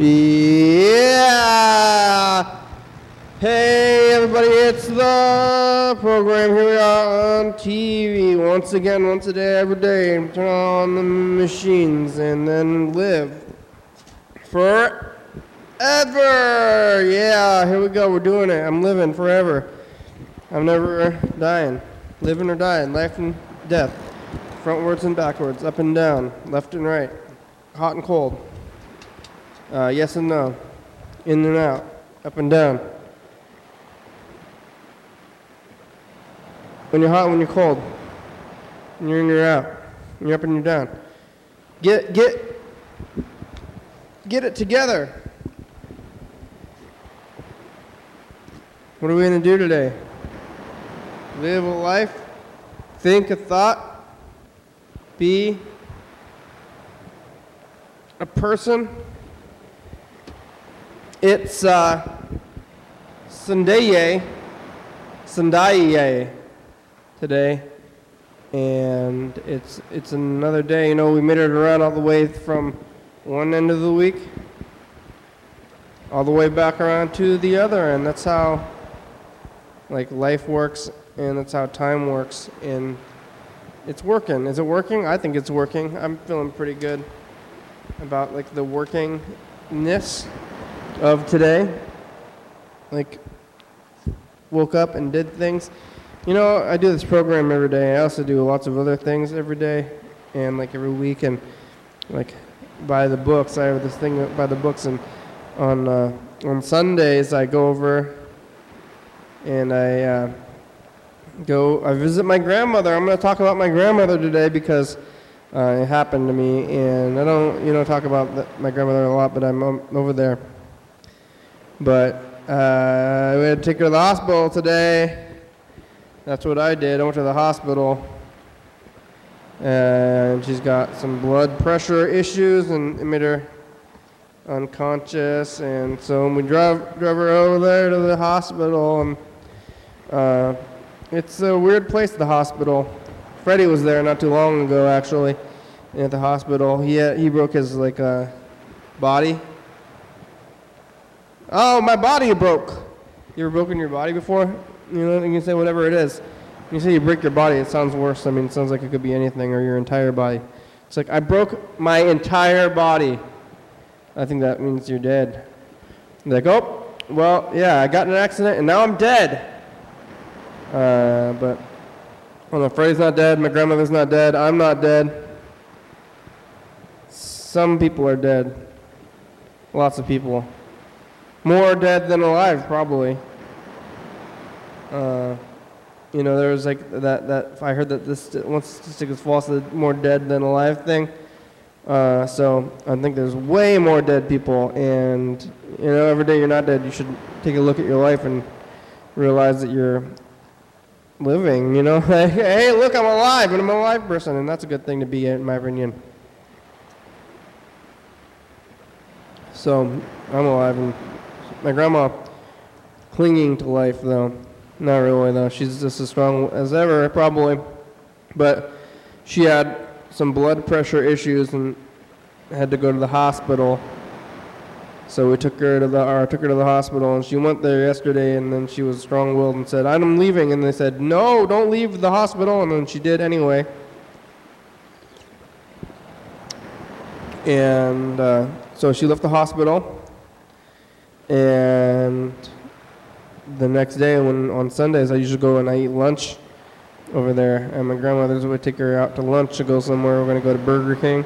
Yeah! Hey, everybody, it's the program. Here we are on TV once again, once a day, every day. Turn on the machines and then live forever. Yeah, here we go. We're doing it. I'm living forever. I'm never dying. Living or dying. Life and death. Frontwards and backwards. Up and down. Left and right. Hot and cold. Uh, yes and no. In and out. Up and down. When you're hot, when you're cold. When you're in, you're out. When you're up and you're down. Get get get it together. What are we gonna do today? Live a life, think a thought, be a person. It's uh, Sunday, Sunday today, and it's it's another day. You know, we made it around all the way from one end of the week, all the way back around to the other end. That's how like life works, and that's how time works. And it's working. Is it working? I think it's working. I'm feeling pretty good about like the workingness of today. Like woke up and did things. You know, I do this program every day. I also do lots of other things every day, and like every week, and like by the books. I have this thing by the books, and on uh, on Sundays I go over and I uh, go. I visit my grandmother. I'm going to talk about my grandmother today because uh, it happened to me, and I don't, you know, talk about the, my grandmother a lot, but I'm um, over there. But uh, we had to take her to the hospital today. That's what I did. I went to the hospital, and she's got some blood pressure issues, and it made her unconscious. And so we drove drove her over there to the hospital, and uh, it's a weird place, the hospital. Freddie was there not too long ago, actually, at the hospital. He had, he broke his like uh, body Oh, my body broke. You ever broken your body before? You know, you can say whatever it is. When you say you break your body, it sounds worse. I mean, it sounds like it could be anything or your entire body. It's like, I broke my entire body. I think that means you're dead. Like, oh, well, yeah, I got in an accident and now I'm dead. Uh, but, no, Freddie's not dead. My grandmother's not dead. I'm not dead. Some people are dead. Lots of people. More dead than alive, probably. Uh, you know, there was like that, that I heard that this one statistic is false, the more dead than alive thing. Uh, so I think there's way more dead people, and you know, every day you're not dead, you should take a look at your life and realize that you're living. You know, hey, look, I'm alive, and I'm a live person, and that's a good thing to be, in my opinion. So I'm alive, and my grandma clinging to life, though. Not really, though. She's just as strong as ever, probably. But she had some blood pressure issues and had to go to the hospital. So we took her to the, or took her to the hospital, and she went there yesterday, and then she was strong-willed and said, "I'm leaving," and they said, "No, don't leave the hospital," and then she did anyway. And uh, so she left the hospital, and the next day, when on Sundays, I usually go and I eat lunch over there. And my grandmother's would take her out to lunch to go somewhere. We're going to go to Burger King.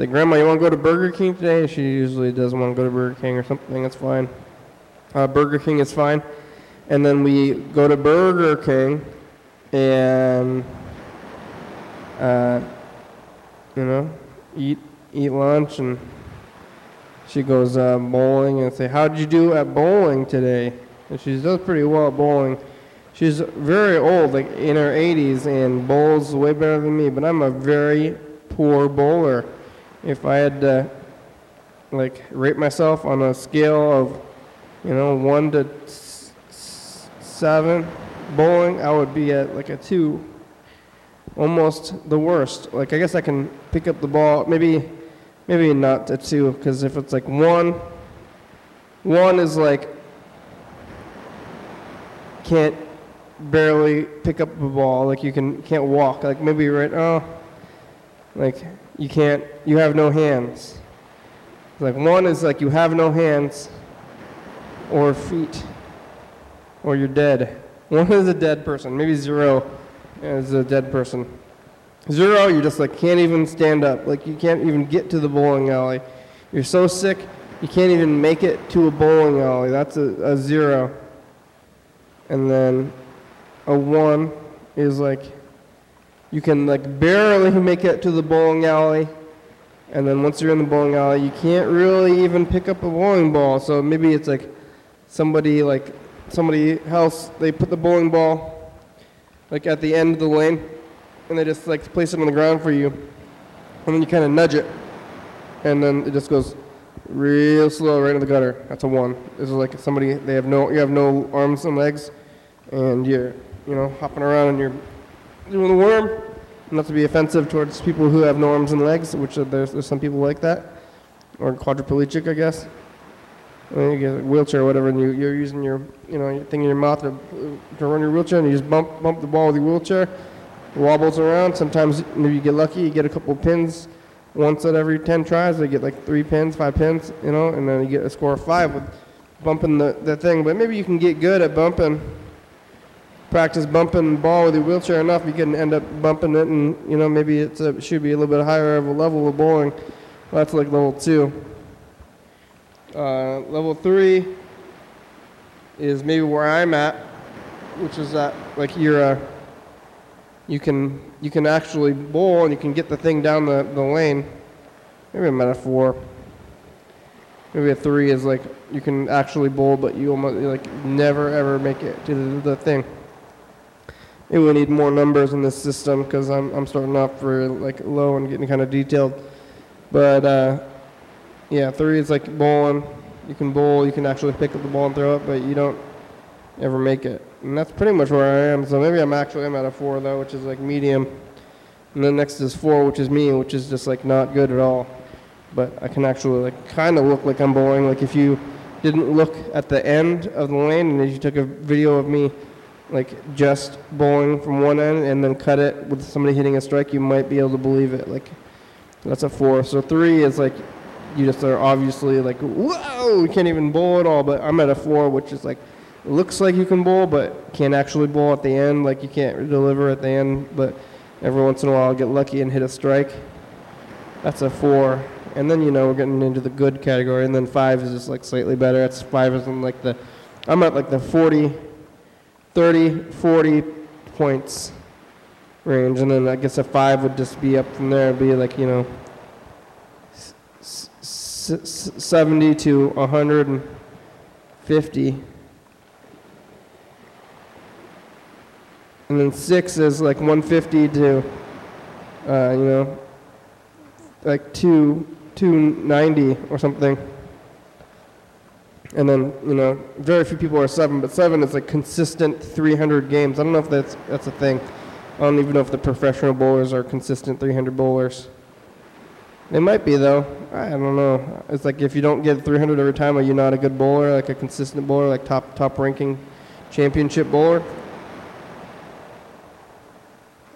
Like, Grandma, you want to go to Burger King today? She usually doesn't want to go to Burger King or something. That's fine. Uh, Burger King is fine. And then we go to Burger King and, uh, you know, eat eat lunch and she goes uh, bowling and say, "How did you do at bowling today?" And she does pretty well at bowling. She's very old, like in her 80s, and bowls way better than me. But I'm a very poor bowler. If I had to, like, rate myself on a scale of, you know, one to seven, bowling, I would be at like a two. Almost the worst. Like I guess I can pick up the ball. Maybe, maybe not a two, because if it's like one, one is like can't barely pick up the ball. Like you can can't walk. Like maybe right. Oh, like you can't. You have no hands. Like one is like you have no hands or feet or you're dead. One is a dead person. Maybe zero is a dead person. Zero, you just like can't even stand up. Like you can't even get to the bowling alley. You're so sick, you can't even make it to a bowling alley. That's a, a zero. And then a one is like you can like barely make it to the bowling alley and then once you're in the bowling alley, you can't really even pick up a bowling ball. So maybe it's like somebody like somebody else they put the bowling ball like at the end of the lane, and they just like place it on the ground for you, and then you kind of nudge it, and then it just goes real slow right in the gutter. That's a one. This is like somebody they have no you have no arms and legs, and you're you know hopping around and you're doing the worm not to be offensive towards people who have no arms and legs, which are, there's, there's some people like that, or quadriplegic, I guess. you get a wheelchair or whatever, and you, you're using your, you know, your thing in your mouth to, to run your wheelchair, and you just bump, bump the ball with your wheelchair, wobbles around. Sometimes maybe you get lucky, you get a couple pins once at every 10 tries. They get like three pins, five pins, you know, and then you get a score of five with bumping the, the thing. But maybe you can get good at bumping practice bumping the ball with your wheelchair enough, you can end up bumping it, and you know maybe it should be a little bit higher of a level of bowling. Well, that's like level two. Uh, level three is maybe where I'm at, which is that like you're uh, you can you can actually bowl and you can get the thing down the, the lane. Maybe a four. Maybe a three is like you can actually bowl, but you almost like never ever make it to the, the thing maybe we need more numbers in this system because I'm, I'm starting off for like low and getting kind of detailed. But uh, yeah, three is like bowling. You can bowl, you can actually pick up the ball and throw it, but you don't ever make it. And that's pretty much where I am. So maybe I'm actually I'm at a four though, which is like medium. And then next is four, which is me, which is just like not good at all. But I can actually like kind of look like I'm bowling. Like if you didn't look at the end of the lane and you took a video of me like just bowling from one end and then cut it with somebody hitting a strike, you might be able to believe it. Like that's a four. So three is like you just are obviously like whoa, you can't even bowl at all. But I'm at a four, which is like looks like you can bowl, but can't actually bowl at the end. Like you can't deliver at the end, but every once in a while I'll get lucky and hit a strike. That's a four. And then you know we're getting into the good category, and then five is just like slightly better. That's five is in like the I'm at like the 40 30, 40 points range, and then I guess a five would just be up from there. It'd be like you know, 70 to 150, and then six is like 150 to uh, you know, like two 290 or something. And then, you know, very few people are seven, but seven is like consistent 300 games. I don't know if that's that's a thing. I don't even know if the professional bowlers are consistent 300 bowlers. They might be though. I don't know. It's like if you don't get 300 every time, are you not a good bowler, like a consistent bowler, like top top ranking championship bowler?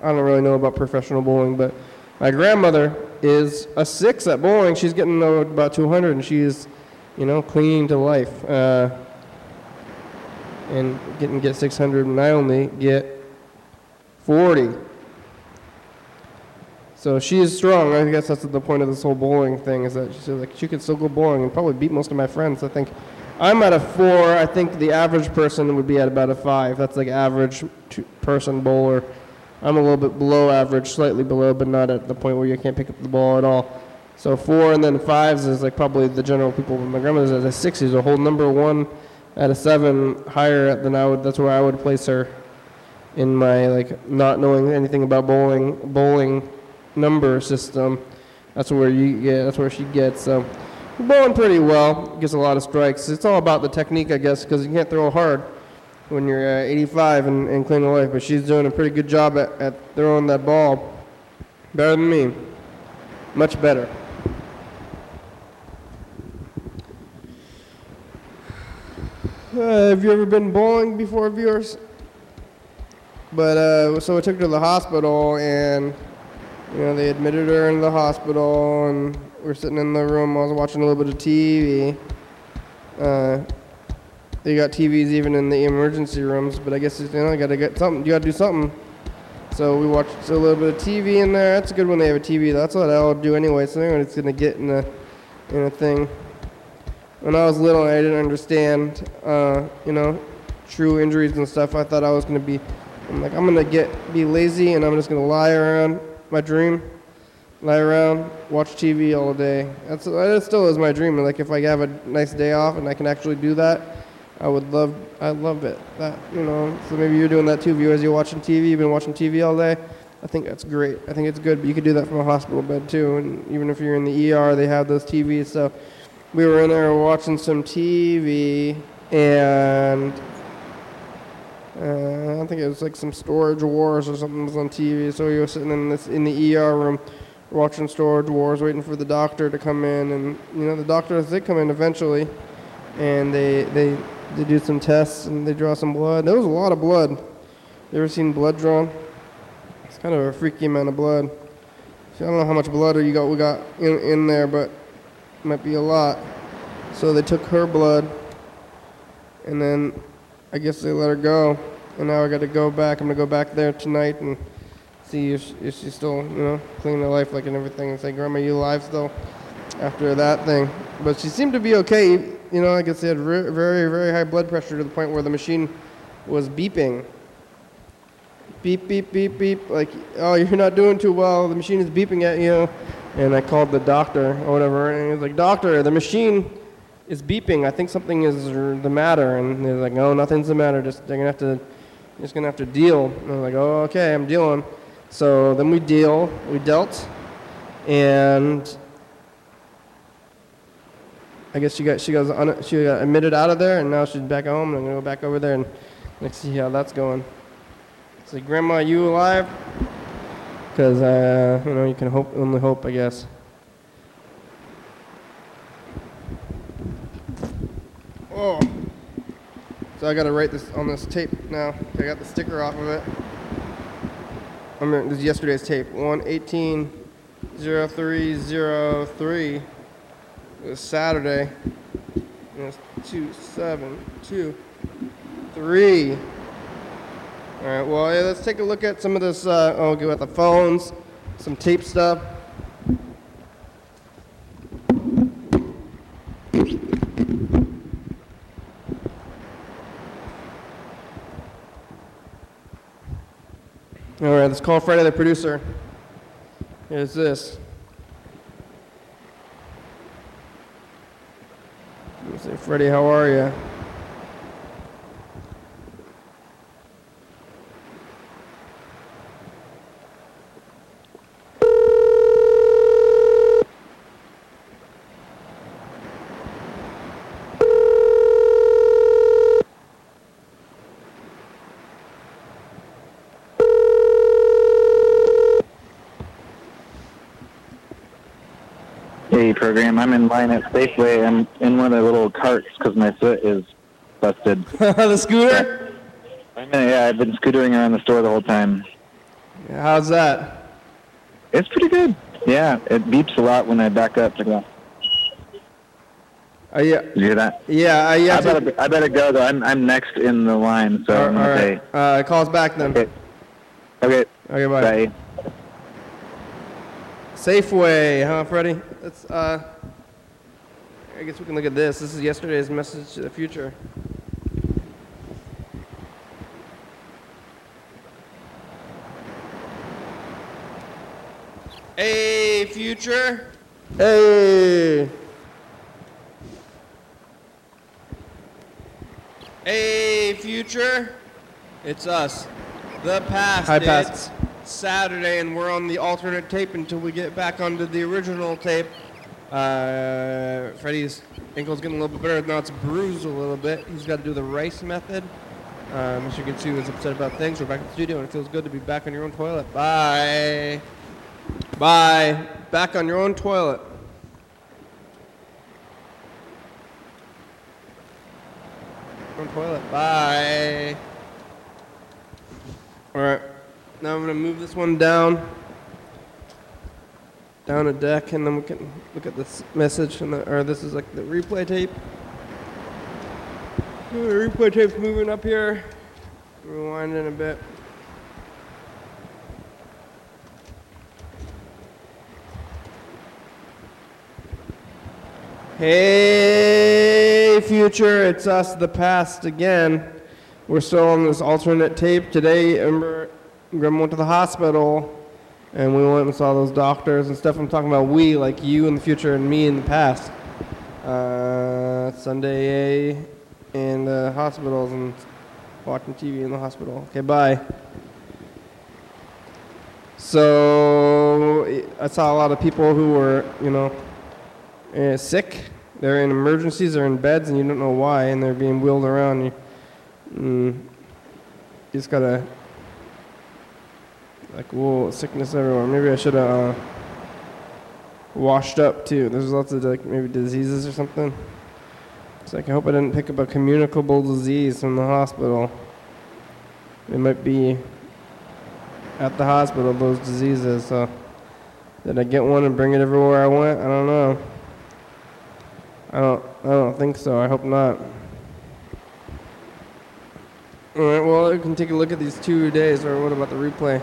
I don't really know about professional bowling, but my grandmother is a six at bowling. She's getting about 200, and she's you know, clinging to life. Uh, and getting get 600, and I only get 40. So she is strong. I guess that's the point of this whole bowling thing is that she's like she could still go bowling and probably beat most of my friends. I think I'm at a four. I think the average person would be at about a five. That's like average person bowler. I'm a little bit below average, slightly below, but not at the point where you can't pick up the ball at all. So four and then fives is like probably the general people. My grandmother's at a six. She's a whole number one at a seven higher than I would. That's where I would place her in my like not knowing anything about bowling bowling number system. That's where you get. That's where she gets. So bowling pretty well. Gets a lot of strikes. It's all about the technique, I guess, because you can't throw hard. when you're uh, 85 and, and clean the life. But she's doing a pretty good job at, at throwing that ball. Better than me. Much better. Uh, have you ever been bowling before, viewers? But uh, so I took her to the hospital, and you know they admitted her into the hospital, and we are sitting in the room. I was watching a little bit of TV. Uh, they got TVs even in the emergency rooms, but I guess you know you got to get something. You got to do something. So we watched a little bit of TV in there. That's a good when they have a TV. That's what I'll do anyway. So it's gonna get in a in a thing when I was little, and I didn't understand, uh, you know, true injuries and stuff. I thought I was gonna be, I'm like, I'm gonna get be lazy and I'm just gonna lie around my dream, lie around, watch TV all day. That's that still is my dream. Like if I have a nice day off and I can actually do that, I would love, I love it. That you know. So maybe you're doing that too, viewers. You're watching TV. You've been watching TV all day. I think that's great. I think it's good, but you could do that from a hospital bed too. And even if you're in the ER, they have those TVs. So we were in there watching some TV, and uh, I think it was like some Storage Wars or something was on TV. So we were sitting in this in the ER room watching Storage Wars, waiting for the doctor to come in, and you know the doctors did come in eventually, and they they they do some tests and they draw some blood. There was a lot of blood. You ever seen blood drawn? It's kind of a freaky amount of blood. I don't know how much blood you got we got in in there, but might be a lot. So they took her blood, and then I guess they let her go. And now I got to go back. I'm gonna go back there tonight and see if, if she's still, you know, clean her life like and everything, and say, "Grandma, you alive still?" After that thing, but she seemed to be okay. You know, I guess they had very, very high blood pressure to the point where the machine was beeping. Beep, beep, beep, beep. Like, oh, you're not doing too well. The machine is beeping at you. And I called the doctor or whatever, and he was like, Doctor, the machine is beeping. I think something is the matter. And they're like, No, nothing's the matter. Just they're gonna have to, just gonna have to deal. And I was like, Oh, okay, I'm dealing. So then we deal, we dealt, and I guess she got she goes she got admitted out of there, and now she's back home. And I'm gonna go back over there and let's see how that's going. It's like, Grandma, you alive? Because uh, you know you can hope only hope, I guess. Oh, so I got to write this on this tape now. I got the sticker off of it. I mean, this is yesterday's tape. One eighteen zero three zero three. It was Saturday. It's two seven two three. All right, well, let's take a look at some of this. Uh, oh, go the phones, some tape stuff. All right, let's call Freddie, the producer. Here's this. Say, Freddie, how are you? program. I'm in line at Safeway. I'm in one of the little carts because my foot is busted. the scooter? Yeah, I've been scootering around the store the whole time. How's that? It's pretty good. Yeah, it beeps a lot when I back up to go. Uh, yeah. Did you hear that? Yeah, uh, yeah. I better, I better go though. I'm, I'm next in the line, so all, I'm all right. Uh, calls back then. Okay. Okay. Okay. Bye. Bye. Safeway, huh, Freddie? Let's, uh, I guess we can look at this. This is yesterday's message to the future. Hey, future. Hey. Hey, future. It's us. The past. Hi, past. Saturday, and we're on the alternate tape until we get back onto the original tape. Uh, Freddie's ankle's getting a little bit better. Now it's bruised a little bit. He's got to do the rice method. Uh, Michigan Sue is upset about things. We're back in the studio, and it feels good to be back on your own toilet. Bye. Bye. Back on your own toilet. Toilet. Bye. All right. Now I'm gonna move this one down, down a deck, and then we can look at this message. And the, or this is like the replay tape. The replay tape's moving up here. Rewinding a bit. Hey, future, it's us, the past again. We're still on this alternate tape. Today, remember, Grim went to the hospital and we went and saw those doctors and stuff. I'm talking about we, like you in the future and me in the past. Uh, Sunday A in the hospitals and watching TV in the hospital. Okay, bye. So I saw a lot of people who were, you know, uh, sick. They're in emergencies, they're in beds, and you don't know why, and they're being wheeled around. You, mm, you just gotta, like, whoa, sickness everywhere. Maybe I should have uh, washed up too. There's lots of like maybe diseases or something. It's like I hope I didn't pick up a communicable disease from the hospital. It might be at the hospital those diseases. So did I get one and bring it everywhere I went? I don't know. I don't. I don't think so. I hope not. All right. Well, we can take a look at these two days. Or what about the replay?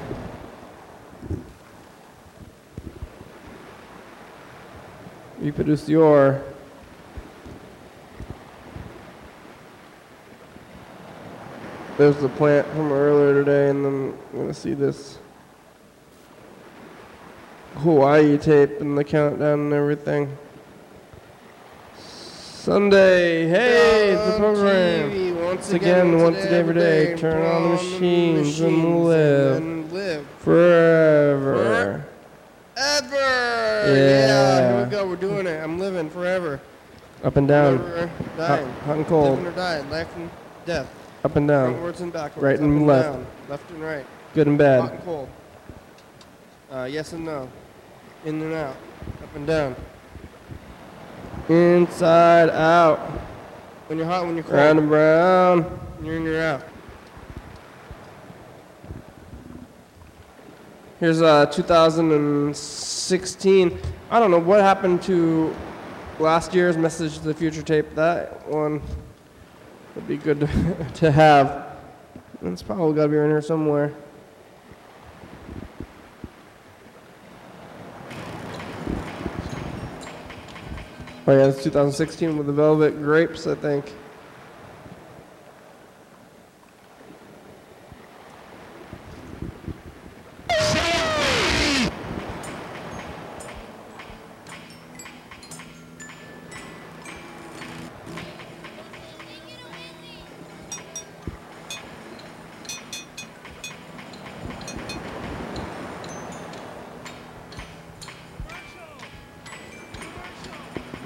Reproduce your. There's the plant from earlier today, and then I'm gonna see this Hawaii tape and the countdown and everything. Sunday, hey, it's the program. once again, once a day, every day. Turn on the machines and live. and live Forever. Yeah. here we go. We're doing it. I'm living forever. Up and down. Forever, Hot, dying. hot and cold. Living or dying. Life and death. Up and down. Frontwards and backwards. Right up and left. Down, left and right. Good and bad. Hot and cold. Uh, yes and no. In and out. Up and down. Inside out. When you're hot, when you're cold. Round and brown. When you're in, you're out. Here's uh, 2016. I don't know what happened to last year's Message to the Future tape. That one would be good to, to have. It's probably got to be in here somewhere. Oh yeah, it's 2016 with the Velvet Grapes, I think.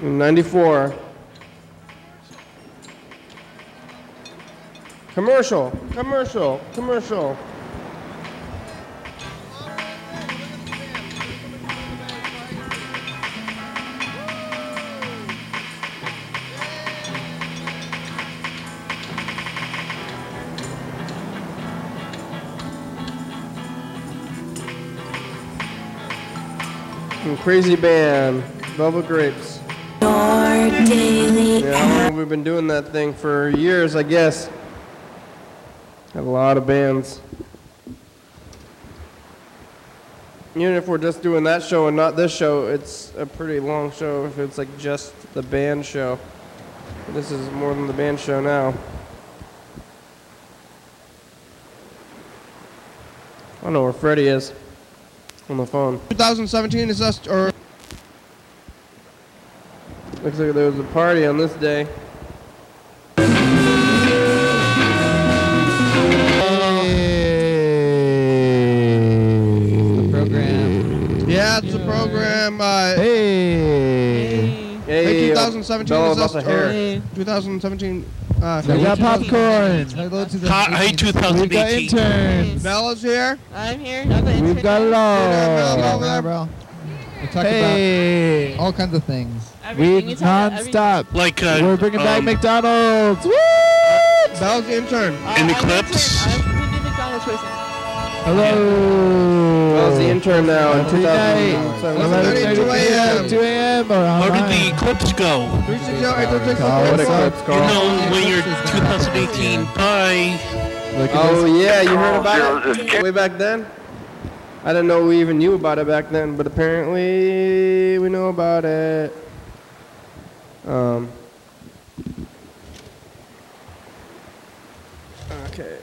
In 94. Commercial, commercial, commercial. Crazy Band, Velvet Grapes. Your daily Yeah, how long have been doing that thing for years, I guess. Had a lot of bands. Even if we're just doing that show and not this show, it's a pretty long show if it's like just the band show. This is more than the band show now. I don't know where Freddie is on the phone. 2017 is us, or Looks like there was a party on this day. 2017 Bella is about us, the hair. Hey. 2017 Uh, We got popcorn. Hello to the Hi, hi We've got 2018. interns. Bella's here. I'm here. I'm the We've intern got it now. All. Yeah, bro. We talk Hey. about all kinds of things. Everything. We You talk about non-stop. Like, uh, We're bringing back um, McDonald's. Woo! Bella's the intern. Uh, In the I'm clips? Intern. I'm we McDonald's choices. Hello. Bella's the intern now in Tonight, 2007. 11:30 p.m. 2 a.m. or How online. did the clips go? 360 Call What a us up. clips, You Carl. know, when you're 2018, bye. Look at Oh this. yeah, you heard about it way back then. I didn't know we even knew about it back then, but apparently we know about it. Um. Okay.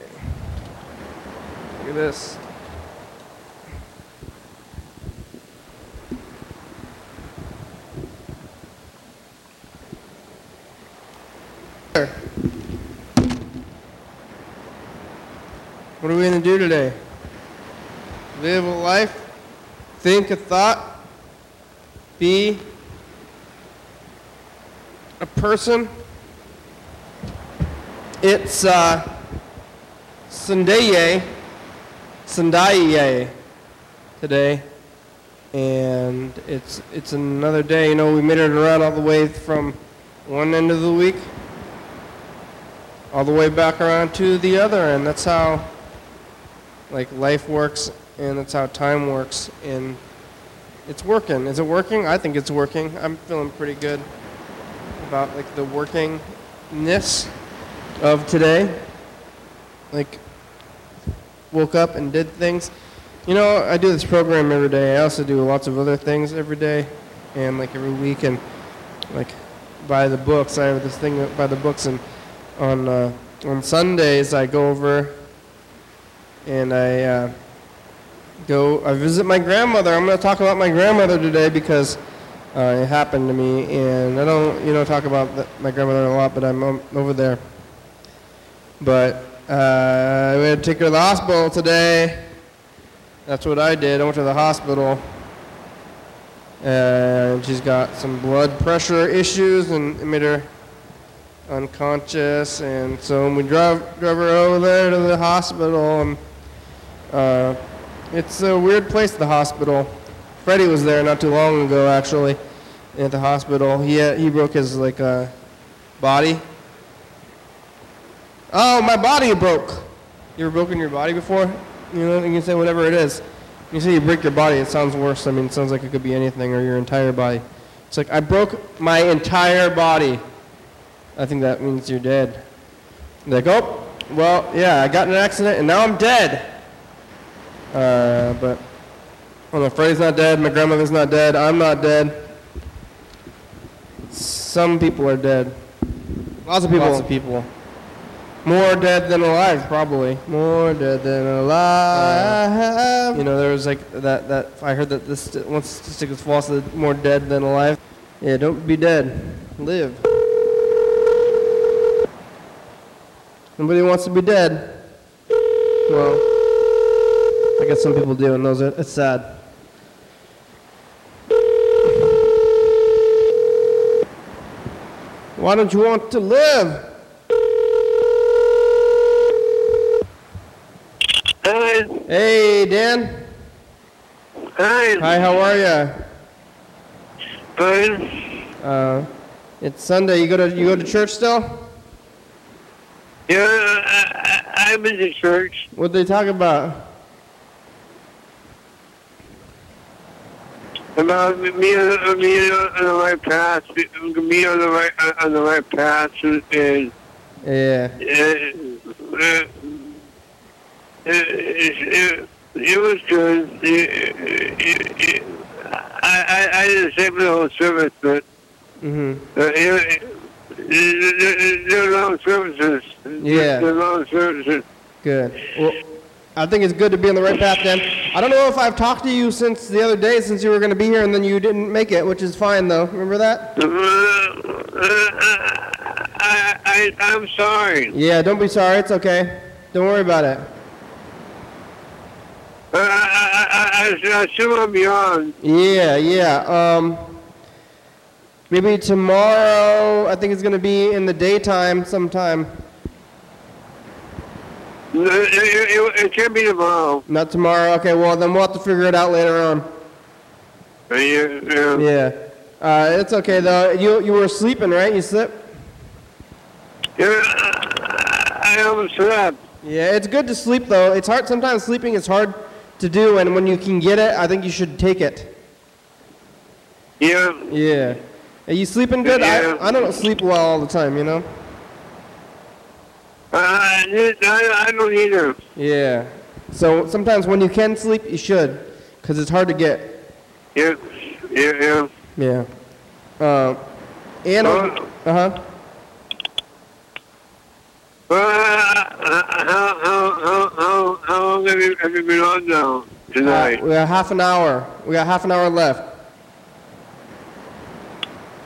Look at this. What are we going to do today? Live a life, think a thought, be a person. It's uh, Sunday, Sunday today, and it's it's another day. You know, we made it around all the way from one end of the week, all the way back around to the other, end. that's how like life works and that's how time works and it's working. Is it working? I think it's working. I'm feeling pretty good about like the workingness of today. Like woke up and did things. You know i do this program every day. I also do lots of other things every day and like every week and like by the books. I have this thing uh, by the books and on uh, on sundays i go over and I uh, go. I visit my grandmother. I'm going to talk about my grandmother today because uh, it happened to me, and I don't, you know, talk about the, my grandmother a lot, but I'm um, over there. But uh, we had to take her to the hospital today. That's what I did. I went to the hospital, and she's got some blood pressure issues, and it made her unconscious, and so we drove drove her over there to the hospital, and uh, it's a weird place, the hospital. Freddie was there not too long ago, actually, at the hospital. He had, he broke his like uh, body. Oh, my body broke. You ever broken your body before? You know, you can say whatever it is. You say you break your body, it sounds worse. I mean, it sounds like it could be anything or your entire body. It's like I broke my entire body. I think that means you're dead. Like, oh, well, yeah, I got in an accident and now I'm dead. Uh, but well, Freddie's not dead. My grandmother's not dead. I'm not dead. Some people are dead. Lots of people. Lots of people. More dead than alive, probably. More dead than alive. you know, there was like that. That I heard that this one statistic was false. That more dead than alive. Yeah, don't be dead. Live. Nobody wants to be dead. Well, I guess some people do, and those are, it's sad. Why don't you want to live? Hi. Hey, Dan. Hi. Hi, how are you? Fine. Uh, it's Sunday. You go to you go to church still? Yeah, I, I, I'm in church. What they talk about? About me, me on the right path, me on the right on the right path, and Yeah. uh, uh, it, it, it was good. It, I, I, I didn't for the whole service, but Mhm. uh, it, they're long services. Yeah. They're services. Good. Well, I think it's good to be on the right path, Dan. I don't know if I've talked to you since the other day, since you were going to be here, and then you didn't make it, which is fine, though. Remember that? Uh, I, I, I'm sorry. Yeah. Don't be sorry. It's okay. Don't worry about it. I, I, I, I, I still want to be on. Yeah. Yeah. Um. Maybe tomorrow. I think it's gonna be in the daytime sometime. It, it, it, it can't be tomorrow. Not tomorrow. Okay. Well, then we'll have to figure it out later on. Uh, Yeah, yeah. Yeah. Uh, it's okay though. You you were sleeping, right? You slept. Yeah, I I haven't slept. Yeah, it's good to sleep though. It's hard. Sometimes sleeping is hard to do, and when you can get it, I think you should take it. Yeah. Yeah. Are you sleeping good? Yeah. I I don't sleep well all the time, you know. I, I, I don't either. Yeah. So sometimes when you can sleep, you should, because it's hard to get. Yeah, yeah, yeah. Yeah. Uh, and Uh, uh huh. Uh, how, how, how, how, long have you, have you been on now tonight? we got half an hour. We got half an hour left.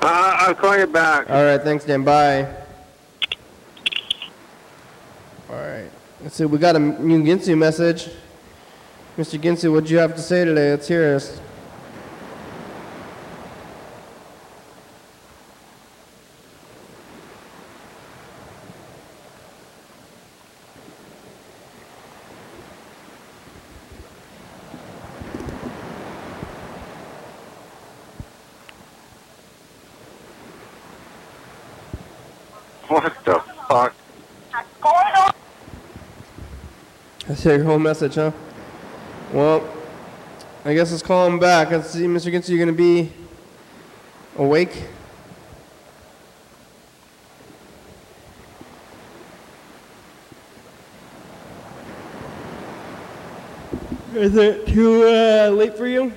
Uh, I'll call you back. All right. Thanks, Dan. Bye. All right. Let's see. We got a new Ginsu message. Mr. Ginsu, what do you have to say today? Let's hear this. What the fuck? Your whole message, huh? Well, I guess let's call him back. Let's see, Mr. Ginsu, you're going to be awake? Is it too uh, late for you?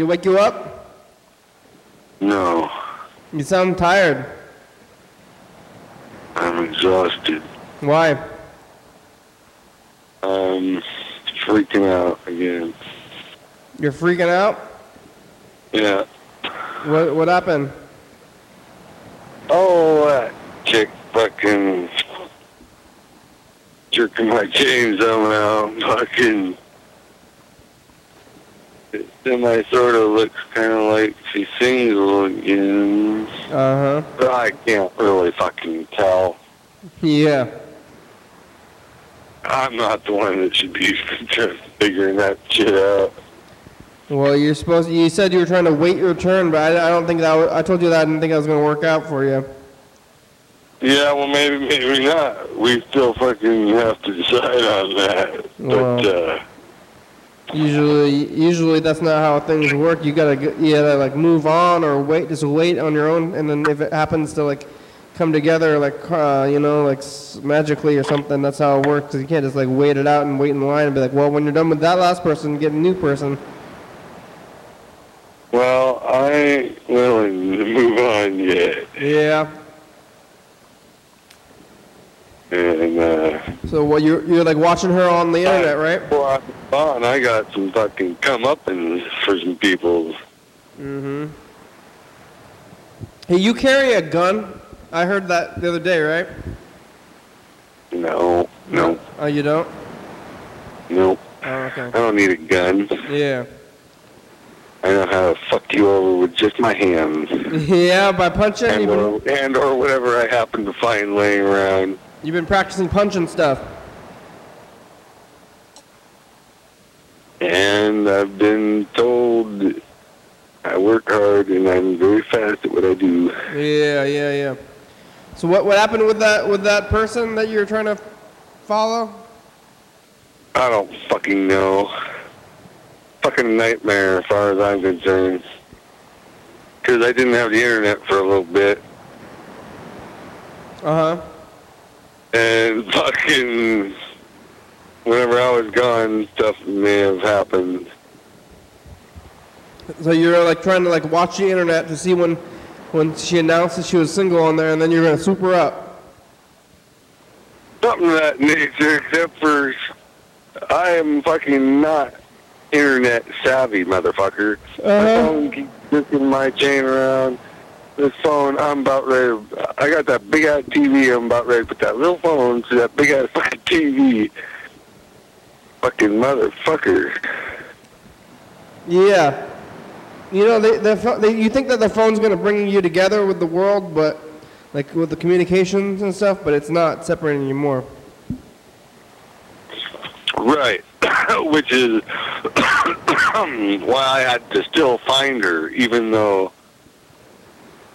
You wake you up? No, You sound tired. I'm exhausted. Why? I'm freaking out again. You're freaking out? Yeah. What what happened? Oh, that chick fucking jerking my chain out, Fucking. Then I sort of looks kind of like she's single again. Uh huh. But I can't really fucking tell. Yeah. I'm not the one that should be figuring that shit out. Well, you're supposed. You said you were trying to wait your turn, but I, I don't think that. I told you that I didn't think that was gonna work out for you. Yeah, well, maybe, maybe not. We still fucking have to decide on that. But, uh, Usually, usually that's not how things work. You gotta, g- you gotta like move on or wait, just wait on your own, and then if it happens to like come together, like uh, you know, like s- magically or something, that's how it works. you can't just like wait it out and wait in line and be like, well, when you're done with that last person, get a new person. well, I ain't willing to move on yet. Yeah. And, uh, So what you're you're like watching her on the internet, right? before I'm on, I got some fucking come up and for some people. Mm-hmm. Hey, you carry a gun? I heard that the other day, right? No, no, Oh, you don't? no. Oh, okay. I don't need a gun. Yeah. I know how to fuck you over with just my hands. yeah, by punching, And or, and or whatever I happen to find laying around. You've been practicing punching stuff. And I've been told I work hard and I'm very fast at what I do. Yeah, yeah, yeah. So what what happened with that with that person that you're trying to follow? I don't fucking know. Fucking nightmare as far as I'm concerned. Because I didn't have the internet for a little bit. Uh huh. And fucking whenever I was gone, stuff may have happened. So you're like trying to like watch the internet to see when when she announced that she was single on there, and then you're gonna swoop her up. Something of that nature, except for I am fucking not internet savvy, motherfucker. My Uh-huh. phone keeps jerking my chain around, this phone. I'm about ready. To, I got that big ass TV. I'm about ready to put that little phone to that big ass fucking TV. Fucking motherfucker. Yeah. You know, they, the, they, you think that the phone's going to bring you together with the world, but like with the communications and stuff, but it's not separating you more. Right. Which is why I had to still find her, even though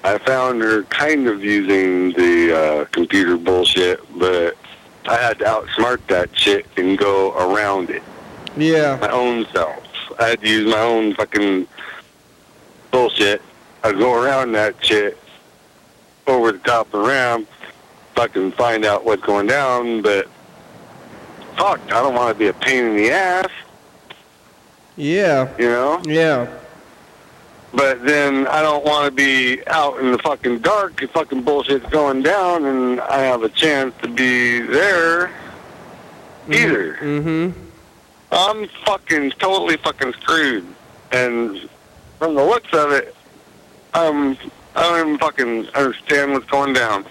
I found her kind of using the uh, computer bullshit, but I had to outsmart that shit and go around it Yeah. my own self. I had to use my own fucking bullshit. I'd go around that shit over the top of the ramp, fucking find out what's going down, but fuck, I don't want to be a pain in the ass, Yeah. you know? Yeah. But then I don't want to be out in the fucking dark if fucking bullshit's going down and I have a chance to be there either. Mm-hmm. I'm fucking totally fucking screwed. And from the looks of it, um, I don't even fucking understand what's going down.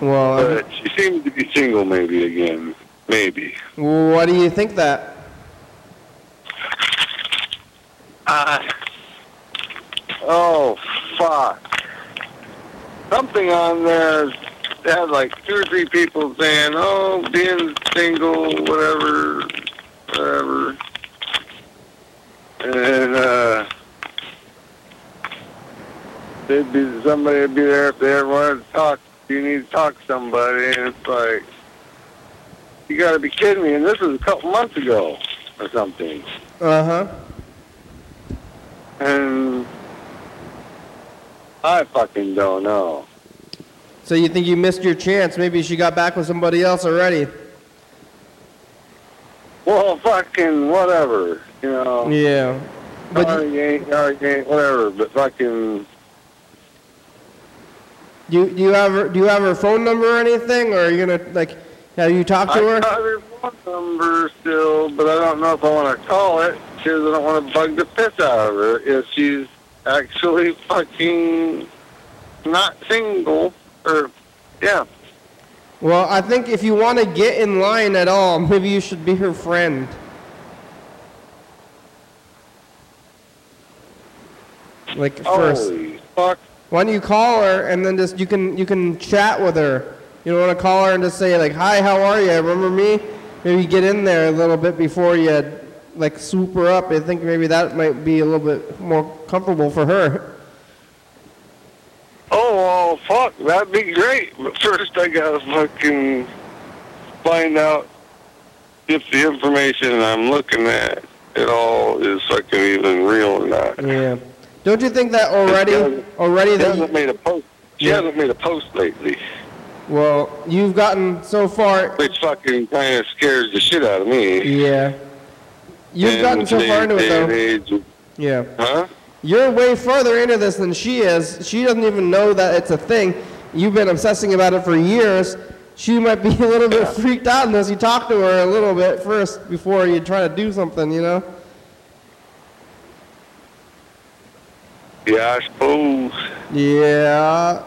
Well, But she seems to be single maybe again. Maybe. why do you think that? Uh, oh, fuck. Something on there had like two or three people saying, oh, being single, whatever, whatever. And, uh, they'd be, somebody would be there if they ever wanted to talk. You need to talk to somebody. And it's like, you gotta be kidding me. And this was a couple months ago or something. Uh-huh. And I fucking don't know. So you think you missed your chance? Maybe she got back with somebody else already. Well, fucking whatever, you know. Yeah. But sorry, you ain't, sorry, you ain't, whatever. But fucking, do you, do you have her, do you have her phone number or anything, or are you gonna like have you talked to I her? I got her phone number still, but I don't know if I want to call it because I don't want to bug the piss out of her if she's actually fucking not single or yeah. Well, I think if you want to get in line at all, maybe you should be her friend. Like first, Holy fuck! why don't you call her and then just you can you can chat with her. You don't want to call her and just say like, "Hi, how are you? Remember me?" Maybe get in there a little bit before you like swoop her up. I think maybe that might be a little bit more comfortable for her. Oh, well, fuck, that'd be great. But first, I gotta fucking find out if the information I'm looking at at all is fucking even real or not. Yeah. Don't you think that already already She that hasn't you, made a post. She Yeah. hasn't made a post lately, well you've gotten so far which fucking kind of scares the shit out of me. Yeah. You've gotten so far into it though. Yeah. Huh? You're way further into this than she is. She doesn't even know that it's a thing. You've been obsessing about it for years. She might be a little bit freaked out unless you talk to her a little bit first before you try to do something, you know? Yeah, I suppose. Yeah.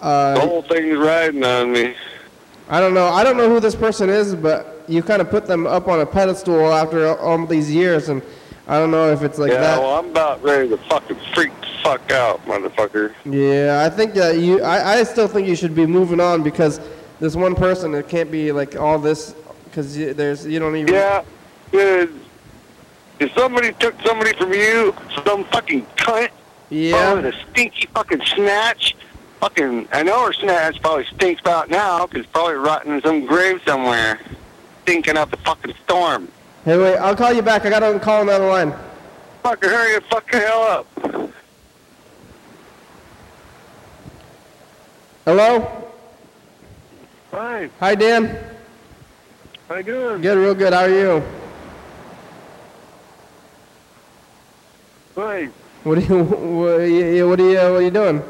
The Uh, whole thing's riding on me. I don't know. I don't know who this person is, but you kind of put them up on a pedestal after all these years, and I don't know if it's like yeah, that. well, I'm about ready to fucking freak the fuck out, motherfucker. Yeah, I think that you. I, I still think you should be moving on because this one person it can't be like all this because there's you don't even. Yeah, good. If somebody took somebody from you, some fucking cunt, Yeah. Oh, a stinky fucking snatch. Fucking, I know her snatch probably stinks about now because probably rotting in some grave somewhere, stinking up the fucking storm. Hey, wait. I'll call you back. I got to call another line. Fucking hurry the fucking hell up. Hello. Hi, Hi, Dan. how you doing? Good, real good. How are you? Hi. What are you? What are you? What are you, what are you doing?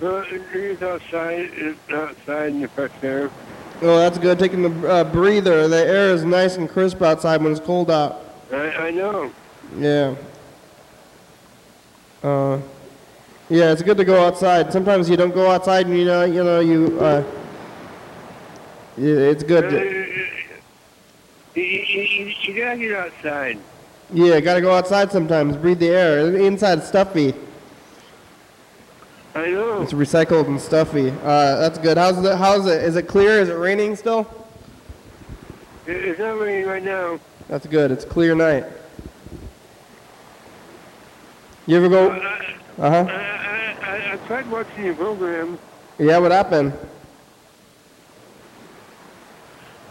Uh, he's outside, it's outside in the fresh air. Oh, that's good. Taking the uh, breather. The air is nice and crisp outside when it's cold out. I, I know. Yeah. Uh, Yeah, it's good to go outside. Sometimes you don't go outside, and you know, you know, you. Uh, yeah, it's good. Uh, To, you, you, you gotta get outside. yeah, gotta go outside sometimes. Breathe the air. Inside's stuffy. I know. It's recycled and stuffy. Uh, that's good. How's it? How's it? Is it clear? Is it raining still? It- It's not raining right now. That's good. It's a clear night. You ever go? I, Uh huh. I, I, I tried watching your program. Yeah. What happened?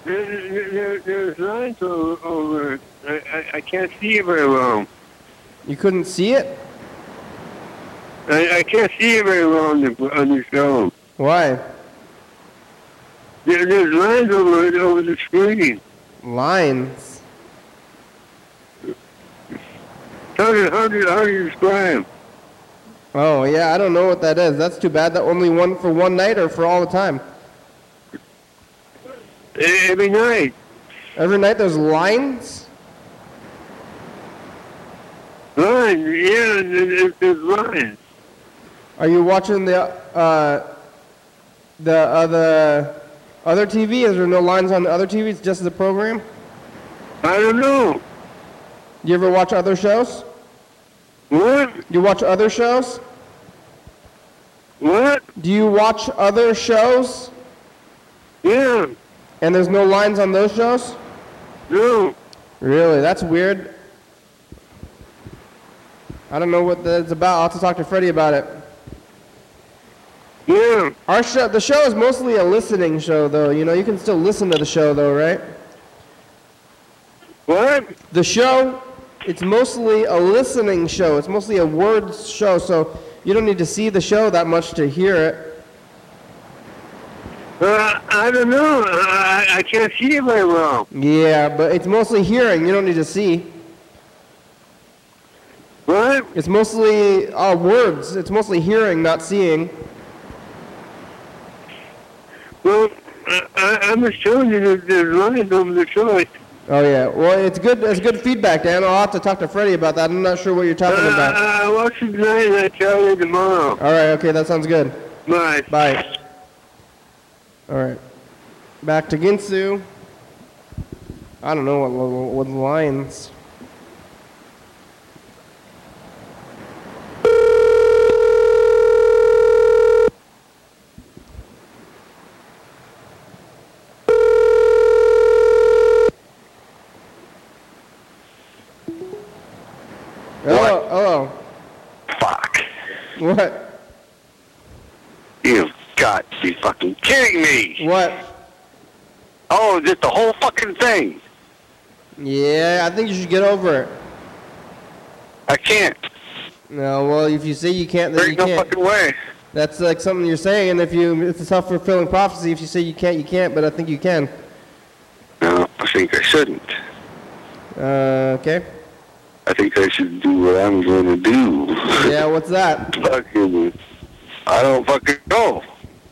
There, there, there, there's lines over it. I, I, I can't see it very well. You couldn't see it? I, I can't see it very well on the, on the show. Why? There, there's lines over over the screen. Lines. How do, how do, how do you describe? Oh yeah, I don't know what that is. That's too bad. That only one for one night or for all the time? Every night. Every night there's lines. Lines, yeah, there- there- there's lines. Are you watching the uh, the other other TV? Is there no lines on the other TV? It's just the program. I don't know. Do you ever watch other shows? What? You watch other shows? What? Do you watch other shows? Yeah. And there's no lines on those shows? No. Really? That's weird. I don't know what that's about. I'll have to talk to Freddie about it. Yeah. Our show, the show is mostly a listening show, though. You know, you can still listen to the show, though, right? What? The show, it's mostly a listening show. It's mostly a words show, so you don't need to see the show that much to hear it. Uh, I don't know. I, I can't see it very well. Yeah, but it's mostly hearing. You don't need to see. What? It's mostly uh, words. It's mostly hearing, not seeing. Well, I, I, I'm just telling you that there's lines over the show. Oh yeah. Well, it's good. It's good feedback, Dan. I'll have to talk to Freddie about that. I'm not sure what you're talking Uh, about. I will watch it tonight and I tell you tomorrow. All right. Okay, that sounds good. Bye. Bye. All right. Back to Ginsu. I don't know what what lines. Hello. Hello. Fuck. What? You've got to be fucking kidding me. What? Oh, just the whole fucking thing. Yeah, I think you should get over it. I can't. No, well, if you say you can't, then There's you no can't. fucking way. That's like something you're saying, and if you, it's a self-fulfilling prophecy. If you say you can't, you can't, but I think you can. No, I think I shouldn't. Uh, okay. I think I should do what I'm going to do. Yeah, what's that? fucking, I don't fucking know.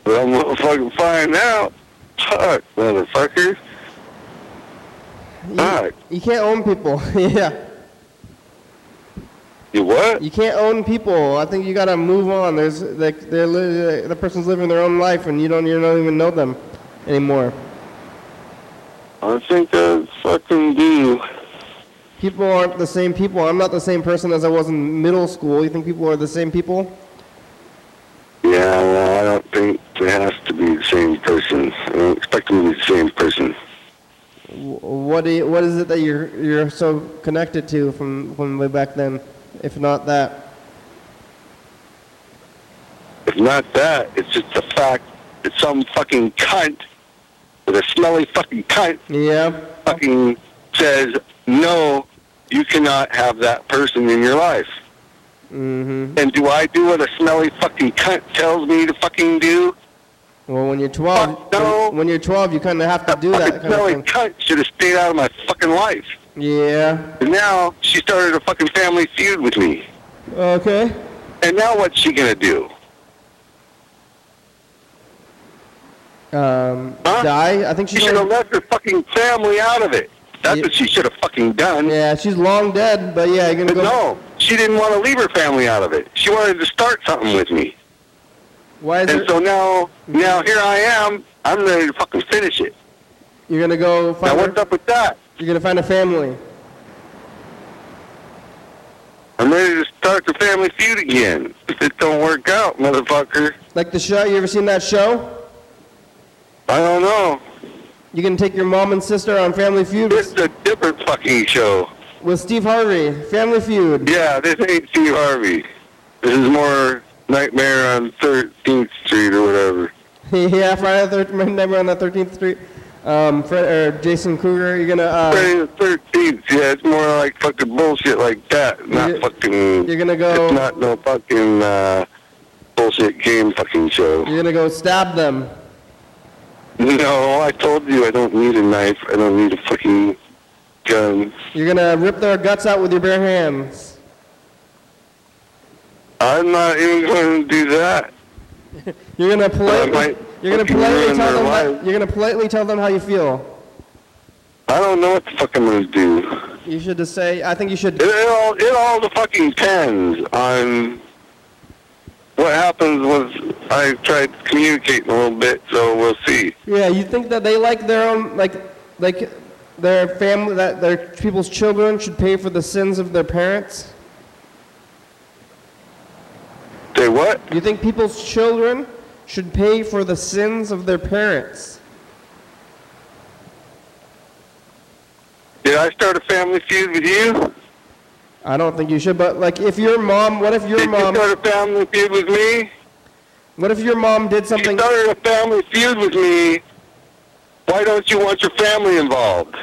But I'm going to fucking find out. Fuck, motherfucker. You, Fuck. you can't own people. yeah, You what? you can't own people. I think you gotta move on. There's like they're li- uh, the person's living their own life, and you don't you don't even know them anymore. I think I fucking do. People aren't the same people. I'm not the same person as I was in middle school. You think people are the same people? Yeah, well, I don't think they have to be the same person. I don't expect them to be the same person. What do you, what is it that you're you're so connected to from from way back then, if not that? If not that, it's just the fact that some fucking cunt with a smelly fucking cunt Yeah. fucking says, no, you cannot have that person in your life. Mm-hmm. And do I do what a smelly fucking cunt tells me to fucking do? Well, when you're 12, no. when, when you're 12, you kind of have to do fucking that kind smelly cunt should have stayed out of my fucking life. Yeah. And now she started a fucking family feud with me. Okay. And now what's she gonna do? Um, Huh? die? I think She she's should have left her fucking family out of it. That's what she should have fucking done. yeah, she's long dead, but yeah, you're gonna But go. no, she didn't want to leave her family out of it. She wanted to start something with me. Why is And it? so now, now here I am. I'm ready to fucking finish it. You're gonna go Now find. what's A, up with that? you're gonna find a family. I'm ready to start the family feud again. If it don't work out, motherfucker, Like the show. You ever seen that show? I don't know. You can take your mom and sister on Family Feud This is a different fucking show. with Steve Harvey. Family Feud. Yeah, this ain't Steve Harvey. This is more Nightmare on 13th Street or whatever. yeah, Friday the 13th, Nightmare on the 13th Street. Um, Fred, or Jason Kruger. You're gonna. Uh, Friday the 13th, yeah, it's more like fucking bullshit like that. Not You're- fucking. you're gonna go- It's not no fucking uh, bullshit game fucking show. you're gonna go stab them. No, I told you I don't need a knife. I don't need a fucking gun. You're gonna rip their guts out with your bare hands. I'm not even going to do that. You're gonna politely. You're gonna politely tell them. That, you're gonna politely tell them how you feel. I don't know what the fuck I'm to do. You should just say. I think you should. It, it all it all the fucking depends on what happens was I try communicating a little bit. So we'll see. Yeah, you think that they like their own like like their family that their people's children should pay for the sins of their parents? They what? You think people's children should pay for the sins of their parents? Did I start a family feud with you? I don't think you should, but like if your mom, what if your Did mom, you start a family feud with me? what if your mom did something? You started a family feud with me. Why don't you want your family involved?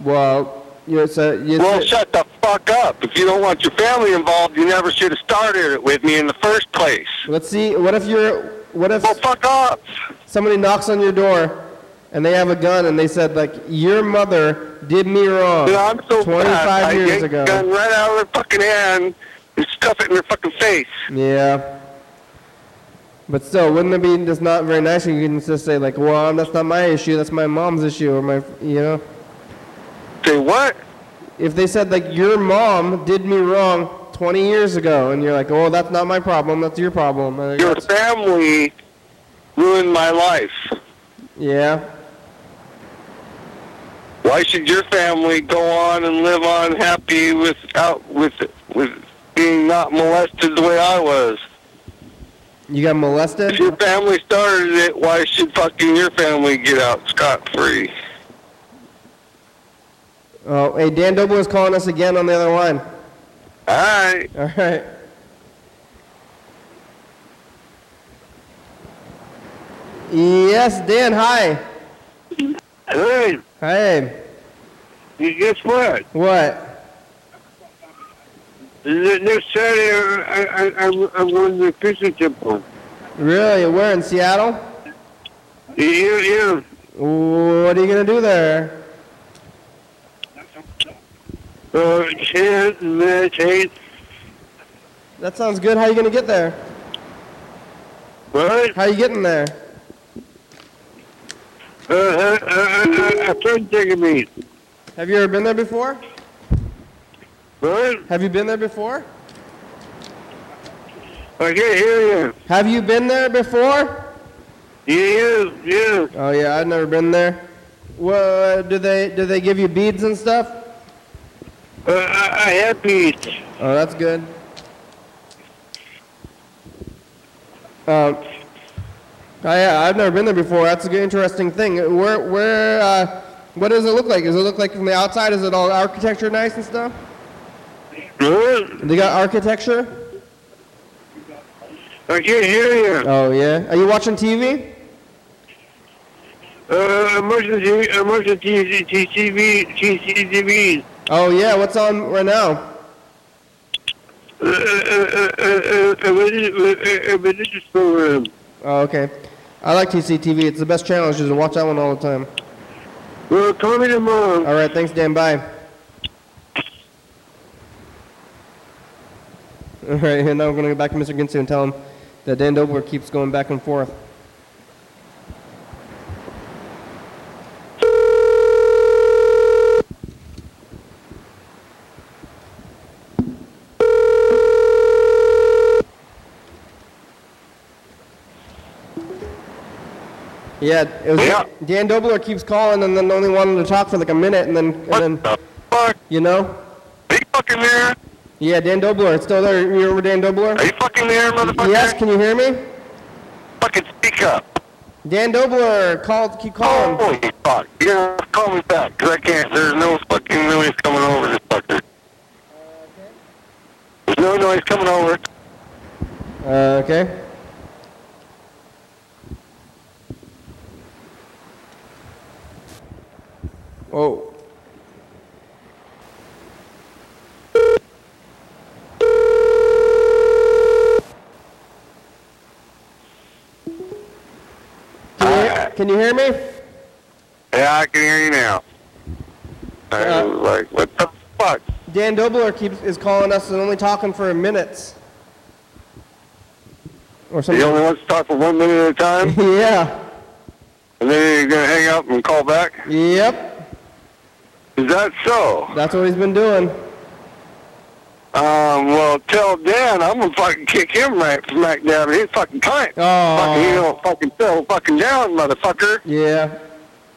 Well, you said you Well, shut the fuck up. If you don't want your family involved, you never should have started it with me in the first place. Let's see. What if you're? What if Well, fuck off. somebody knocks on your door, and they have a gun, and they said like your mother did me wrong know, I'm so 25 fast, years yank ago. gun right out of their fucking hand and stuff it in their fucking face. Yeah. But still, wouldn't it be just not very nice if you can just say like, well, that's not my issue, that's my mom's issue, or my, you know? Say what? If they said like your mom did me wrong 20 years ago, and you're like, oh, that's not my problem, that's your problem. Your family ruined my life. yeah. Why should your family go on and live on happy without with with being not molested the way I was? You got molested? If your family started it, why should fucking your family get out scot free? Oh, hey, Dan Dobler is calling us again on the other line. All right. All right. Yes, Dan, hi. Hey, Hey, you guess what? what? Next Saturday, I, I, I, I'm going to the fishing temple. Really? Where, in Seattle? Yeah, yeah. What are you going to do there? Uh, chant and meditate. That sounds good. How are you going to get there? What? How are you getting there? Uh, uh, uh, uh, a friend taking me. Have you ever been there before? What? Have you been there before? I can't hear you. Have you been there before? Yeah, yeah. Oh yeah, I've never been there. What do they do? They give you beads and stuff? Uh, I, I have beats. Oh, that's good. Um, oh, yeah, I've never been there before. That's a good, interesting thing. Where, where, uh, what does it look like? Does it look like from the outside? Is it all architecture nice and stuff? What? They got architecture? I can't hear you. Oh yeah. Are you watching TV? Uh, emergency, emergency TV, TCTV. Oh yeah. What's on right now? Uh, uh, uh, uh, uh, a religious, a religious program. Oh okay. I like TCTV. It's the best channel. You should watch that one all the time. Well, call me tomorrow. All right. Thanks, Dan. Bye. All right. And now we're gonna go back to Mr. Ginsu and tell him that Dan Dobler keeps going back and forth. Yeah, it was Yeah. Dan Dobler keeps calling and then only wanted to talk for like a minute and then and What then the fuck? you know. Are you fucking there? Yeah, Dan Dobler, it's still there. You remember Dan Dobler? Are you fucking there, motherfucker? Yes, can you hear me? Fucking speak up. Dan Dobler, called. keep calling. Holy fuck. You're gonna have to call me back, 'cause I can't. There's no fucking noise coming over this fucker. There's no noise coming over. Uh, okay. Oh. Can you, hear- can you hear me? Yeah, I can hear you now. I Yeah. was like, what the fuck? Dan Dobler keeps is calling us and only talking for minutes. Or something. only want to talk for one minute at a time, yeah. and then you're gonna hang up and call back? Yep. Is that so? That's what he's been doing. Um, well, tell Dan I'm gonna fucking kick him right smack down in his fucking cunt. Oh. Fucking, you don't fucking settle fucking down, motherfucker. Yeah.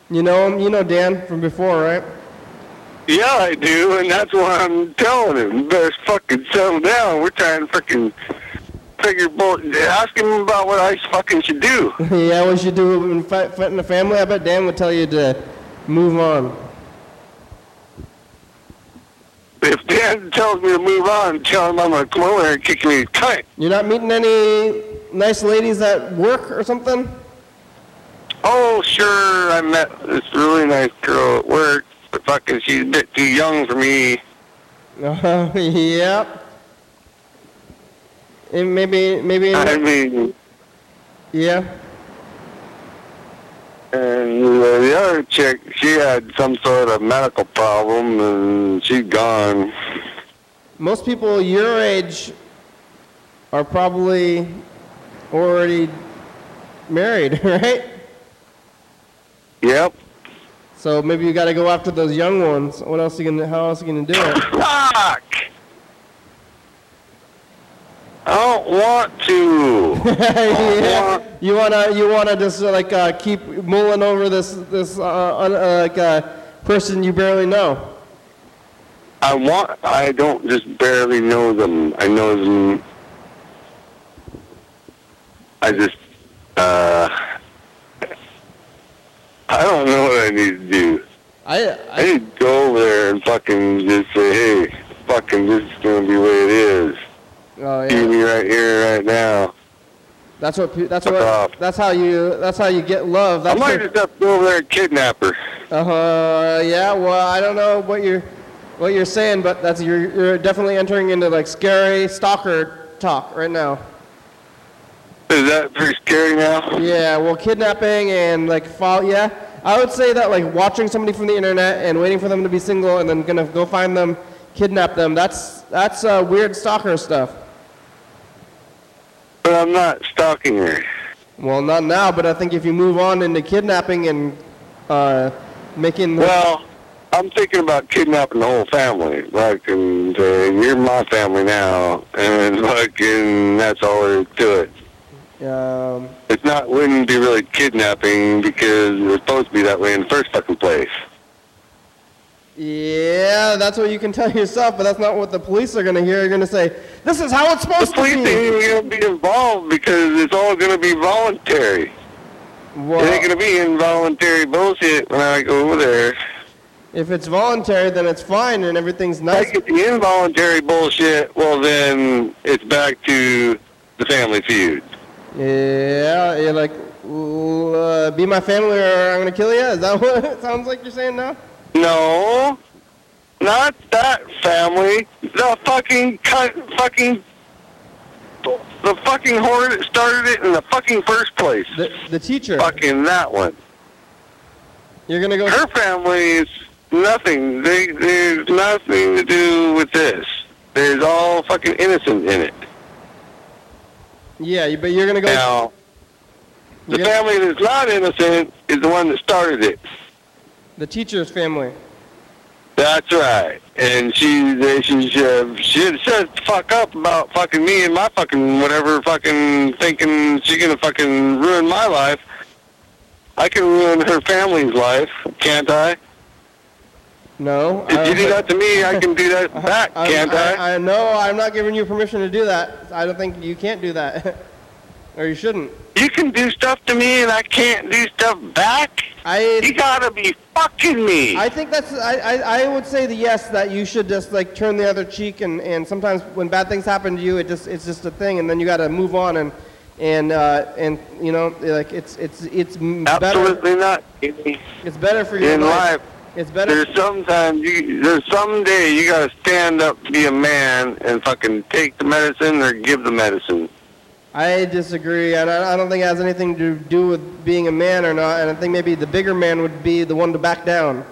You know him. You know Dan from before, right? Yeah, I do, and that's why I'm telling him. You better fucking settle down. We're trying to freaking figure both. Ask him about what I fucking should do. yeah. What you do in fight, fighting the family? I bet Dan would tell you to move on. If Dan tells me to move on, tell him I'm gonna come over there and kick me in his cunt. You're not meeting any nice ladies at work or something? Oh, sure, I met this really nice girl at work, but fucking she's a bit too young for me. Uh, yep. And maybe, maybe, I mean, yeah. And uh, the other chick, she had some sort of medical problem, and she's gone. Most people your age are probably already married, right? Yep. So maybe you got to go after those young ones. What else you gonna? How else you gonna do it? Fuck! I don't want to. yeah. You wanna you wanna just uh, like uh, keep mulling over this this uh, un, uh, like uh, person you barely know. I want. I don't just barely know them. I know them. I just. Uh. I don't know what I need to do. I I I, need to go over there and fucking just say, hey, fucking, this is gonna be the way it is. Oh See yeah. me right here, right now. That's what that's what off. that's how you that's how you get love. I might just have to go over there and kidnap her. uh huh. yeah. Well, I don't know what you're what you're saying, but that's you're you're definitely entering into like scary stalker talk right now. Is that pretty scary now? Yeah, well, kidnapping and like follow. Yeah, I would say that like watching somebody from the internet and waiting for them to be single and then gonna go find them, kidnap them. That's that's uh, weird stalker stuff. But I'm not stalking her. Well, not now, but I think if you move on into kidnapping and uh, making Well, I'm thinking about kidnapping the whole family. Like, and uh, you're my family now, and fucking that's all there is to it. um, It's not wouldn't be really kidnapping because it was supposed to be that way in the first fucking place. Yeah, that's what you can tell yourself, but that's not what the police are gonna hear. You're gonna say, "This is how it's The supposed police to ain't be." even gonna be involved because it's all gonna be voluntary. It ain't Well, gonna be involuntary bullshit when I go over there. if it's voluntary, then it's fine and everything's If I nice. get the involuntary bullshit, well then it's back to the family feud. Yeah, you're like, uh, be my family or I'm gonna kill you. Is that what it sounds like you're saying now? No, not that family. The fucking cunt, fucking, the fucking whore that started it in the fucking first place. The the teacher. Fucking that one. You're gonna go. Her family is nothing. They, there's nothing to do with this. There's all fucking innocent in it. Yeah, but you're gonna go. Now, the family that's not innocent is the one that started it. The teacher's family. That's right. And she, they, she, she, she shut the fuck up about fucking me and my fucking whatever fucking thinking she gonna fucking ruin my life. I can ruin her family's life, can't I? No. If I- you do that to me, I can do that back, can't I? I, I know I'm not giving you permission to do that. I don't think you can't do that. or you shouldn't. You can do stuff to me and I can't do stuff back? I You gotta be fucking me. I think that's I, I, I would say the yes that you should just like turn the other cheek and, and sometimes when bad things happen to you it just it's just a thing and then you got to move on and and uh, and you know like it's it's it's m- better Absolutely not. In it's better for your life, It's better there's sometimes you, there's someday you gotta stand up, be a man, and fucking take the medicine or give the medicine. I disagree, and I, I don't think it has anything to do with being a man or not. And I think maybe the bigger man would be the one to back down.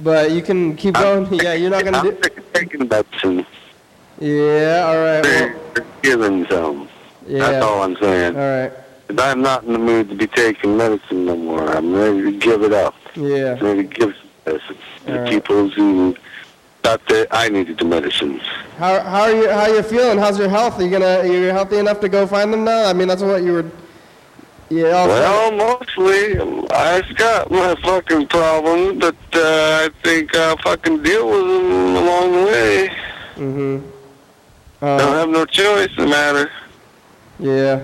But you can keep going. Yeah, you're not gonna I'm do. of taking medicine. Yeah, all right. Well, Or giving some. yeah. That's all I'm saying. All right. I'm not in the mood to be taking medicine no more. I'm ready to give it up. Yeah. I'm ready to give medicine to right. people who that I needed the medicines. How how are you how you feeling? How's your health? Are you gonna you're healthy enough to go find them now? I mean, that's what you were. Yeah. Well, mostly I've got my fucking problems, but uh, I think I'll fucking deal with them along the way. Mm-hmm. Don't Uh, have no choice in the matter. yeah.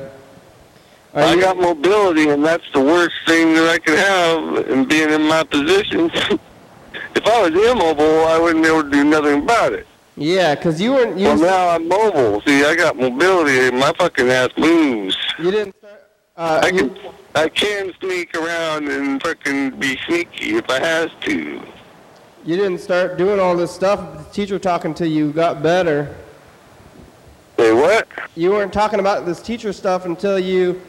Are I you- got mobility, and that's the worst thing that I could have in being in my position. if I was immobile, I wouldn't be able to do nothing about it. Yeah, 'cause you weren't you Well, now I'm mobile. See, I got mobility, and my fucking ass moves. you didn't. Start, uh, I you- can, I can sneak around and fucking be sneaky if I has to. You didn't start doing all this stuff. The teacher talking to you got better. Say what? You weren't talking about this teacher stuff until you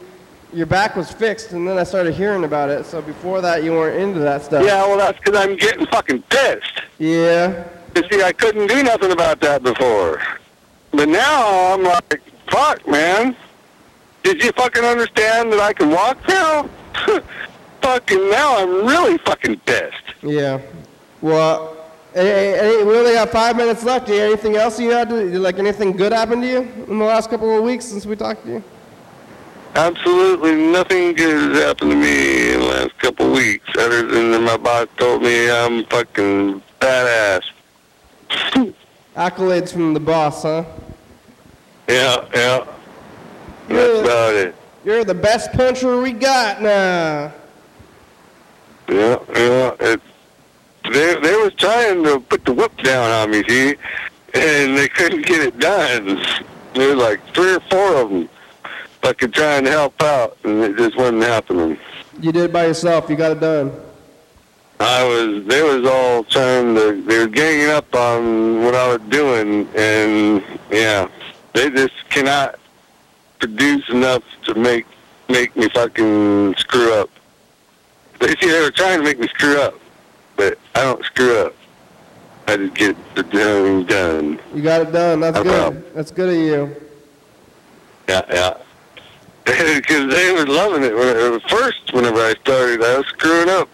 your back was fixed, and then I started hearing about it. So before that, you weren't into that stuff. Yeah, well, that's because I'm getting fucking pissed. Yeah. You see, I couldn't do nothing about that before. But now I'm like, fuck, man. Did you fucking understand that I can walk now? fucking now I'm really fucking pissed. Yeah. Well, hey, hey, we only got five minutes left. Do you have anything else you had to like? Anything good happened to you in the last couple of weeks since we talked to you? Absolutely nothing good has happened to me in the last couple of weeks, other than that my boss told me I'm fucking badass. Accolades from the boss, huh? Yeah, yeah. Yeah. That's about it. You're the best puncher we got now. Yeah, yeah. It, they they was trying to put the whip down on me, see, and they couldn't get it done. There was like three or four of them, fucking trying to help out, and it just wasn't happening. You did it by yourself. You got it done. I was, they was all trying to, they were ganging up on what I was doing, and yeah, they just cannot produce enough to make make me fucking screw up. They see they were trying to make me screw up, but I don't screw up. I just get the thing done. You got it done. That's No good. problem. That's good of you. Yeah, yeah. Because they were loving it. When, at first, whenever I started, I was screwing up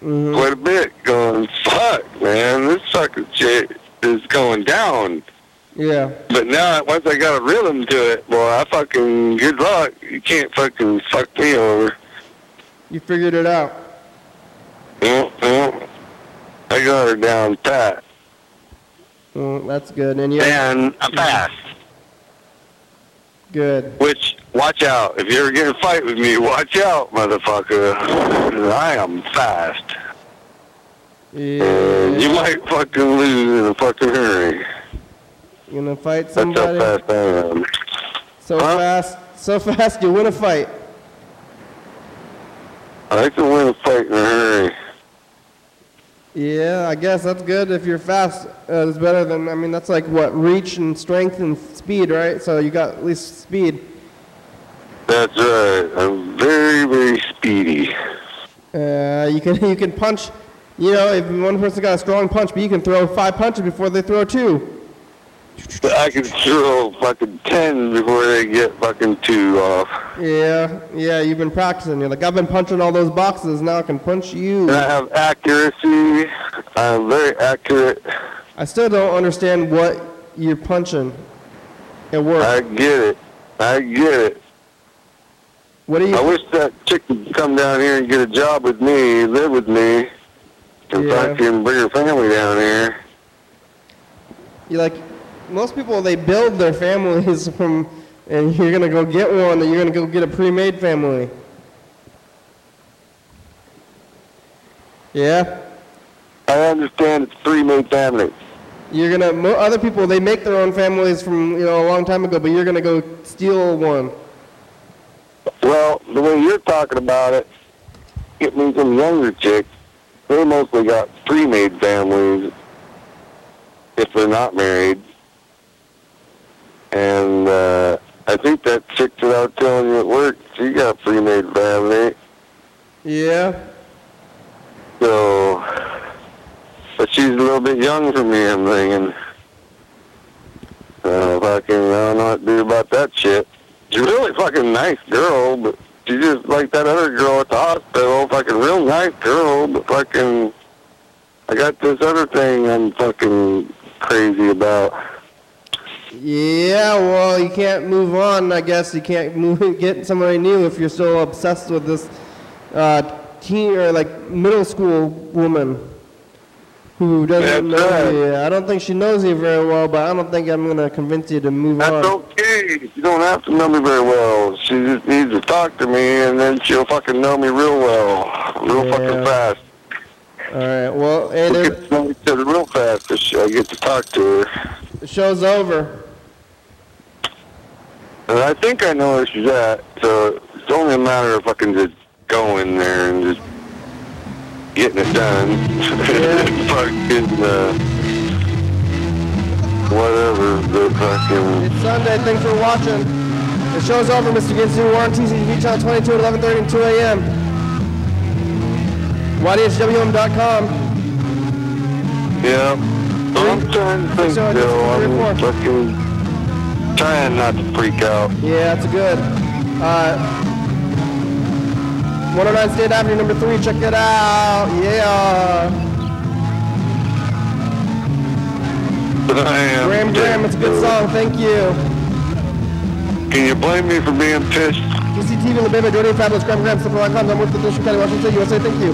hmm quite a bit, going, fuck, man, this fucking shit is going down. Yeah. But now, once I got a rhythm to it, boy, I fucking, good luck. You can't fucking fuck me over. You figured it out. Yeah, yeah. I got her down pat. Mm, that's good. And you And I'm fast. good. Which, watch out. If you ever get in a fight with me, watch out, motherfucker. I am fast. And you might fucking lose in a fucking hurry. You gonna fight somebody? That's how fast I am. so Huh? fast, so fast you win a fight. I can win a fight in a hurry. Yeah, I guess that's good if you're fast. Uh, it's better than I mean that's like what reach and strength and speed, right? So you got at least speed. That's right. I'm very, very speedy. Uh, you can you can punch. You know, if one person got a strong punch, but you can throw five punches before they throw two. I can throw fucking ten before they get fucking two off. Yeah, yeah, you've been practicing. You're like, I've been punching all those boxes. Now I can punch you. And I have accuracy. I'm very accurate. I still don't understand what you're punching. It works. I get it. I get it. What do you? I wish that chick would come down here and get a job with me, live with me, and Yeah. fucking bring her family down here. You like most people they build their families from and you're gonna go get one and you're gonna go get a pre-made family. Yeah, I understand it's pre-made families. you're gonna. Other people they make their own families from you know a long time ago, but you're gonna go steal one. Well, the way you're talking about it, it means some younger chicks. They mostly got pre-made families if they're not married. And uh, I think that chick that I was telling you at work, she got a pre-made family. Yeah. So, but she's a little bit young for me, I'm thinking. Uh, fucking, I don't know what to do about that shit. She's really fucking nice girl, but she's just like that other girl at the hospital, fucking real nice girl, but fucking, I got this other thing I'm fucking crazy about. Yeah, well, you can't move on. I guess you can't move, get somebody new if you're still obsessed with this uh, teen or like middle school woman who doesn't That's know right. you. I don't think she knows you very well, but I don't think I'm gonna convince you to move That's on. That's okay. You don't have to know me very well. She just needs to talk to me, and then she'll fucking know me real well, real Yeah. fucking fast. All right. Well, hey, there, get to know each other real fast if I get to talk to her. the show's over. And I think I know where she's at, so it's only a matter of fucking just going there and just getting it done. fucking, uh, whatever, the fucking... It's Sunday. Thanks for watching. The show's over, Mr. Ginsu. We're on TCTV channel 22 at 11:30 and 2 a.m. YDHWM.com. Yeah. I'm trying to think, So, or I'm fucking trying not to freak out. Yeah, that's good. Uh, 109 State Avenue, number three. Check it out. Yeah. Am... Graham Graham, it's a good song. Thank you. Can you blame me for being pissed? TCTV, La Baby, Jordan Fabulous, Graham Graham, Simple.com. I'm with the Thurston County, Washington USA. Thank you.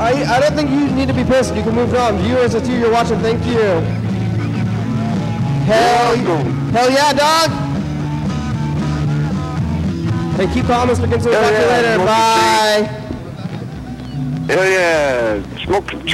I, I don't think you need to be pissed. You can move on. Viewers, it's you. You're watching. Thank you. Hell, hell yeah, dog. Hey, keep calm, Mr. Kinsley. Hell Talk to you yeah, later. Bye. Hell yeah. Smoke some trees.